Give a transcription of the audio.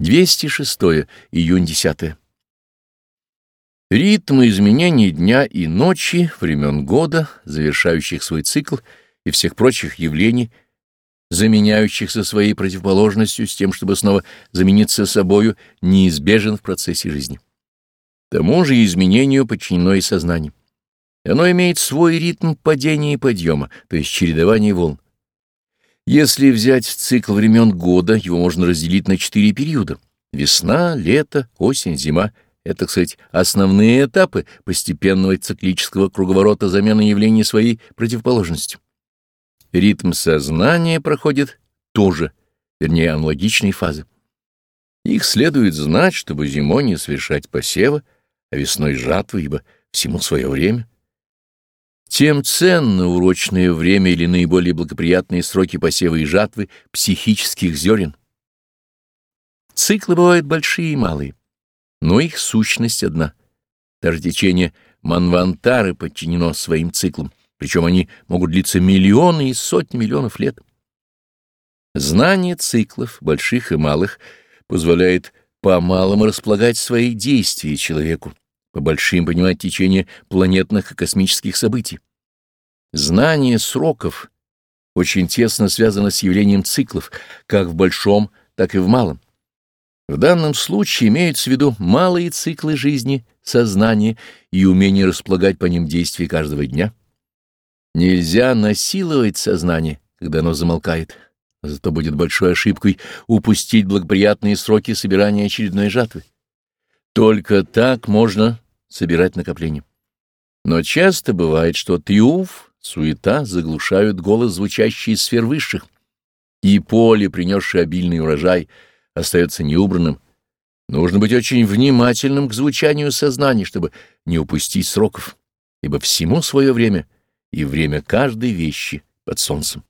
206. Июнь 10. Ритм изменений дня и ночи, времен года, завершающих свой цикл, и всех прочих явлений, заменяющихся своей противоположностью с тем, чтобы снова замениться собою, неизбежен в процессе жизни. Тому же изменению подчинено и сознание. Оно имеет свой ритм падения и подъема, то есть чередование волн. Если взять цикл времен года, его можно разделить на четыре периода. Весна, лето, осень, зима — это, сказать, основные этапы постепенного циклического круговорота замены явлений своей противоположностью. Ритм сознания проходит тоже, вернее, аналогичные фазы. Их следует знать, чтобы зимой не совершать посева, а весной жатвы, ибо всему свое время. Тем ценно урочное время или наиболее благоприятные сроки посева и жатвы психических зерен. Циклы бывают большие и малые, но их сущность одна. Даже течение Манвантары подчинено своим циклам, причем они могут длиться миллионы и сотни миллионов лет. Знание циклов, больших и малых, позволяет по-малому располагать свои действия человеку, по большим понимать течение планетных и космических событий. Знание сроков очень тесно связано с явлением циклов, как в большом, так и в малом. В данном случае имеются в виду малые циклы жизни, сознания и умение располагать по ним действия каждого дня. Нельзя насиловать сознание, когда оно замолкает, зато будет большой ошибкой упустить благоприятные сроки собирания очередной жатвы. Только так можно собирать накопление. Но часто бывает, что триумф, суета заглушают голос, звучащий из сфер высших, и поле, принесшее обильный урожай, остается неубранным. Нужно быть очень внимательным к звучанию сознания, чтобы не упустить сроков, ибо всему свое время и время каждой вещи под солнцем.